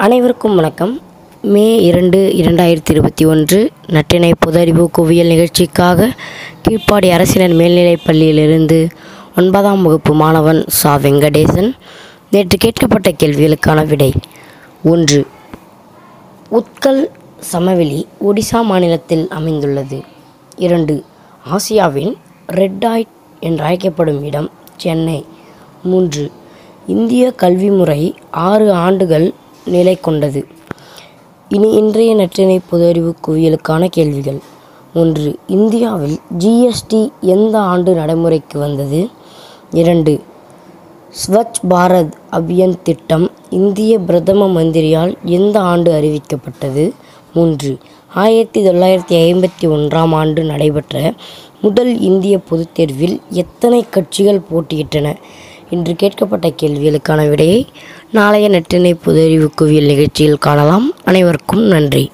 அனைவருக்கும் வணக்கம். மே இரண்டு இரண்டாயிரத்தி இருபத்தி ஒன்று நட்டினை பொதறிவு குவியல் நிகழ்ச்சிக்காக கீழ்ப்பாடி அரசினர் மேல்நிலைப் பள்ளியிலிருந்து ஒன்பதாம் வகுப்பு மாணவன் சா. வெங்கடேசன் நேற்று கேட்கப்பட்ட கேள்விகளுக்கான விடை. ஒன்று உட்கல் சமவெளி ஒடிசா மாநிலத்தில் அமைந்துள்ளது. இரண்டு ஆசியாவின் ரெட் ஆயிட் என்று அழைக்கப்படும் இடம் சென்னை. மூன்று இந்திய கல்வி முறை ஆறு ஆண்டுகள் நிலை கொண்டது. இனி இன்றைய நற்றினை பொது அறிவு குவியலுக்கான கேள்விகள். ஒன்று இந்தியாவில் ஜிஎஸ்டி எந்த ஆண்டு நடைமுறைக்கு வந்தது? இரண்டு ஸ்வச் பாரத் அபியன் திட்டம் இந்திய பிரதம மந்திரியால் எந்த ஆண்டு அறிவிக்கப்பட்டது? மூன்று ஆயிரத்தி தொள்ளாயிரத்தி ஐம்பத்தி ஒன்றாம் ஆண்டு நடைபெற்ற முதல் இந்திய பொதுத் தேர்வில் எத்தனை கட்சிகள் போட்டியிட்டன? இன்று கேட்கப்பட்ட கேள்விகளுக்கான விடையை நாளைய நற்றினை புதறிவு குவியல் நிகழ்ச்சியில் காணலாம். அனைவருக்கும் நன்றி.